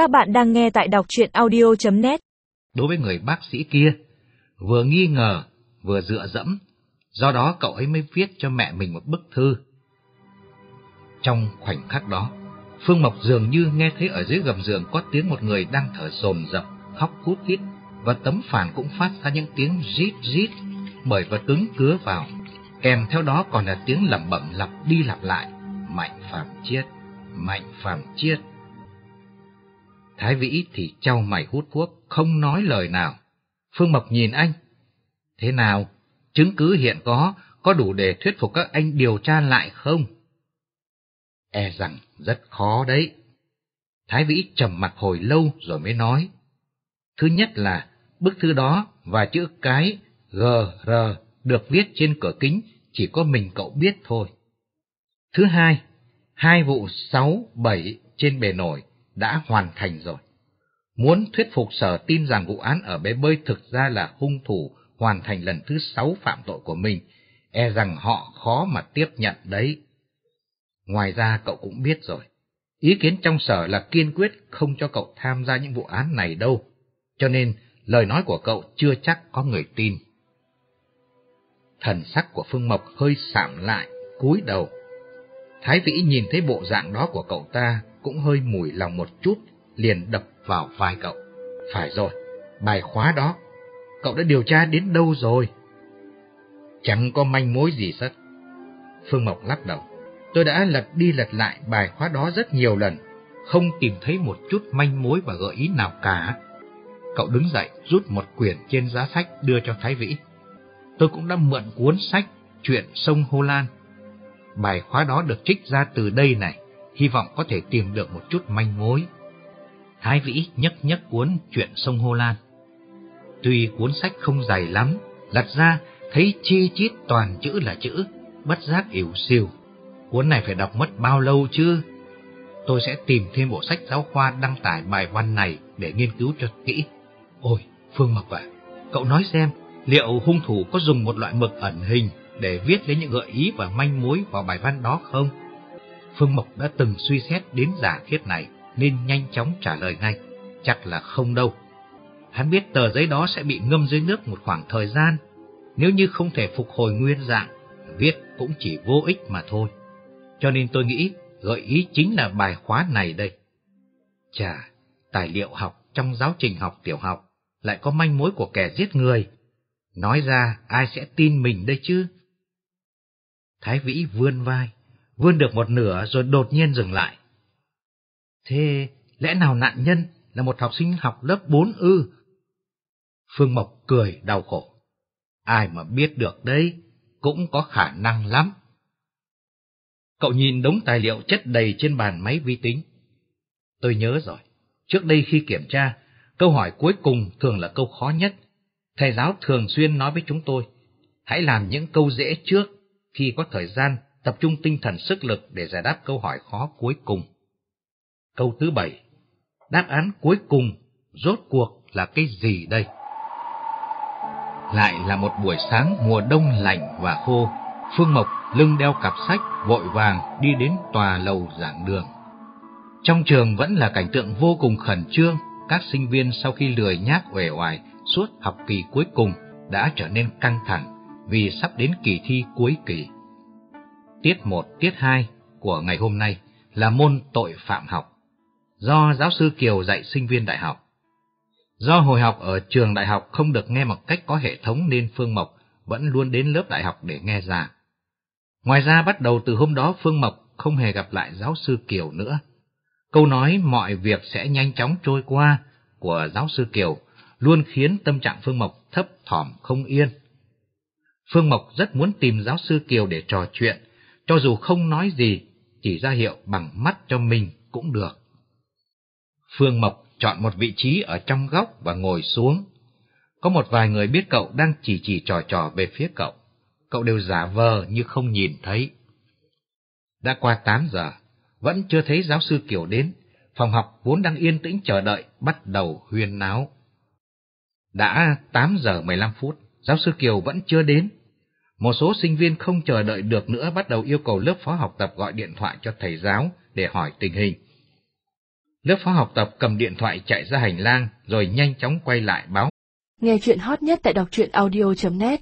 Các bạn đang nghe tại đọc chuyện audio.net Đối với người bác sĩ kia, vừa nghi ngờ, vừa dựa dẫm, do đó cậu ấy mới viết cho mẹ mình một bức thư. Trong khoảnh khắc đó, Phương Mộc dường như nghe thấy ở dưới gầm giường có tiếng một người đang thở dồn dập, khóc hút hít, và tấm phản cũng phát ra những tiếng rít rít bởi vật cứng cứa vào. Kèm theo đó còn là tiếng lẩm bẩm lặp đi lặp lại, Mạnh Phạm Chiết, Mạnh Phạm Chiết. Thái Vĩ thì trao mày hút thuốc, không nói lời nào. Phương Mộc nhìn anh. Thế nào? Chứng cứ hiện có, có đủ để thuyết phục các anh điều tra lại không? E rằng rất khó đấy. Thái Vĩ trầm mặt hồi lâu rồi mới nói. Thứ nhất là bức thư đó và chữ cái GR được viết trên cửa kính chỉ có mình cậu biết thôi. Thứ hai, hai vụ sáu bảy trên bề nổi đã hoàn thành rồi. Muốn thuyết phục sở tin rằng vụ án ở bé bơi thực ra là hung thủ hoàn thành lần thứ sáu phạm tội của mình, e rằng họ khó mà tiếp nhận đấy. Ngoài ra cậu cũng biết rồi, ý kiến trong sở là kiên quyết không cho cậu tham gia những vụ án này đâu, cho nên lời nói của cậu chưa chắc có người tin. Thần sắc của Phương Mộc hơi sạm lại, cúi đầu. Thái Vĩ nhìn thấy bộ dạng đó của cậu ta cũng hơi mùi lòng một chút, liền đập vào vai cậu. Phải rồi, bài khóa đó, cậu đã điều tra đến đâu rồi? Chẳng có manh mối gì hết. Phương Mộc lắc đầu. Tôi đã lật đi lật lại bài khóa đó rất nhiều lần, không tìm thấy một chút manh mối và gợi ý nào cả. Cậu đứng dậy, rút một quyển trên giá sách đưa cho Thái Vĩ. Tôi cũng đã mượn cuốn sách Chuyện sông Hô Lan. Bài khóa đó được trích ra từ đây này, hy vọng có thể tìm được một chút manh mối. Thái Vĩ nhấc nhấc cuốn Chuyện sông Hô Lan. Tuy cuốn sách không dày lắm, lật ra thấy chi chít toàn chữ là chữ, bất giác ỉu xìu. Cuốn này phải đọc mất bao lâu chứ? Tôi sẽ tìm thêm bộ sách giáo khoa đăng tải bài văn này để nghiên cứu cho kỹ. Ôi, Phương Mộc ạ, cậu nói xem, liệu hung thủ có dùng một loại mực ẩn hình để viết lấy những gợi ý và manh mối vào bài văn đó không? Phương Mộc đã từng suy xét đến giả thiết này, nên nhanh chóng trả lời ngay. Chắc là không đâu. Hắn biết tờ giấy đó sẽ bị ngâm dưới nước một khoảng thời gian. Nếu như không thể phục hồi nguyên dạng, viết cũng chỉ vô ích mà thôi. Cho nên tôi nghĩ gợi ý chính là bài khóa này đây. Chà, tài liệu học trong giáo trình học tiểu học lại có manh mối của kẻ giết người. Nói ra ai sẽ tin mình đây chứ? Thái Vĩ vươn vai, vươn được một nửa rồi đột nhiên dừng lại. Thế lẽ nào nạn nhân là một học sinh học lớp 4 ư? Phương Mộc cười đau khổ. Ai mà biết được đấy, cũng có khả năng lắm. Cậu nhìn đống tài liệu chất đầy trên bàn máy vi tính. Tôi nhớ rồi, trước đây khi kiểm tra, câu hỏi cuối cùng thường là câu khó nhất. Thầy giáo thường xuyên nói với chúng tôi, hãy làm những câu dễ trước, khi có thời gian tập trung tinh thần sức lực để giải đáp câu hỏi khó cuối cùng. Câu thứ bảy, đáp án cuối cùng rốt cuộc là cái gì đây? Lại là một buổi sáng mùa đông lạnh và khô, Phương Mộc lưng đeo cặp sách vội vàng đi đến tòa lầu giảng đường. Trong trường vẫn là cảnh tượng vô cùng khẩn trương, các sinh viên sau khi lười nhác uể oải suốt học kỳ cuối cùng đã trở nên căng thẳng vì sắp đến kỳ thi cuối kỳ. Tiết 1, tiết 2 của ngày hôm nay là môn tội phạm học, do giáo sư Kiều dạy sinh viên đại học. Do hồi học ở trường đại học không được nghe một cách có hệ thống nên Phương Mộc vẫn luôn đến lớp đại học để nghe giảng. Ngoài ra bắt đầu từ hôm đó Phương Mộc không hề gặp lại giáo sư Kiều nữa. Câu nói mọi việc sẽ nhanh chóng trôi qua của giáo sư Kiều luôn khiến tâm trạng Phương Mộc thấp thỏm không yên. Phương Mộc rất muốn tìm giáo sư Kiều để trò chuyện, cho dù không nói gì, chỉ ra hiệu bằng mắt cho mình cũng được. Phương Mộc chọn một vị trí ở trong góc và ngồi xuống. Có một vài người biết cậu đang chỉ chỉ trò trò về phía cậu cậu đều giả vờ như không nhìn thấy. Đã qua 8 giờ, vẫn chưa thấy giáo sư Kiều đến, phòng học vốn đang yên tĩnh chờ đợi, bắt đầu huyên náo. Đã 8 giờ 15 phút, giáo sư Kiều vẫn chưa đến. Một số sinh viên không chờ đợi được nữa bắt đầu yêu cầu lớp phó học tập gọi điện thoại cho thầy giáo để hỏi tình hình. Lớp phó học tập cầm điện thoại chạy ra hành lang rồi nhanh chóng quay lại báo. Nghe chuyện hot nhất tại đọc truyện audio.net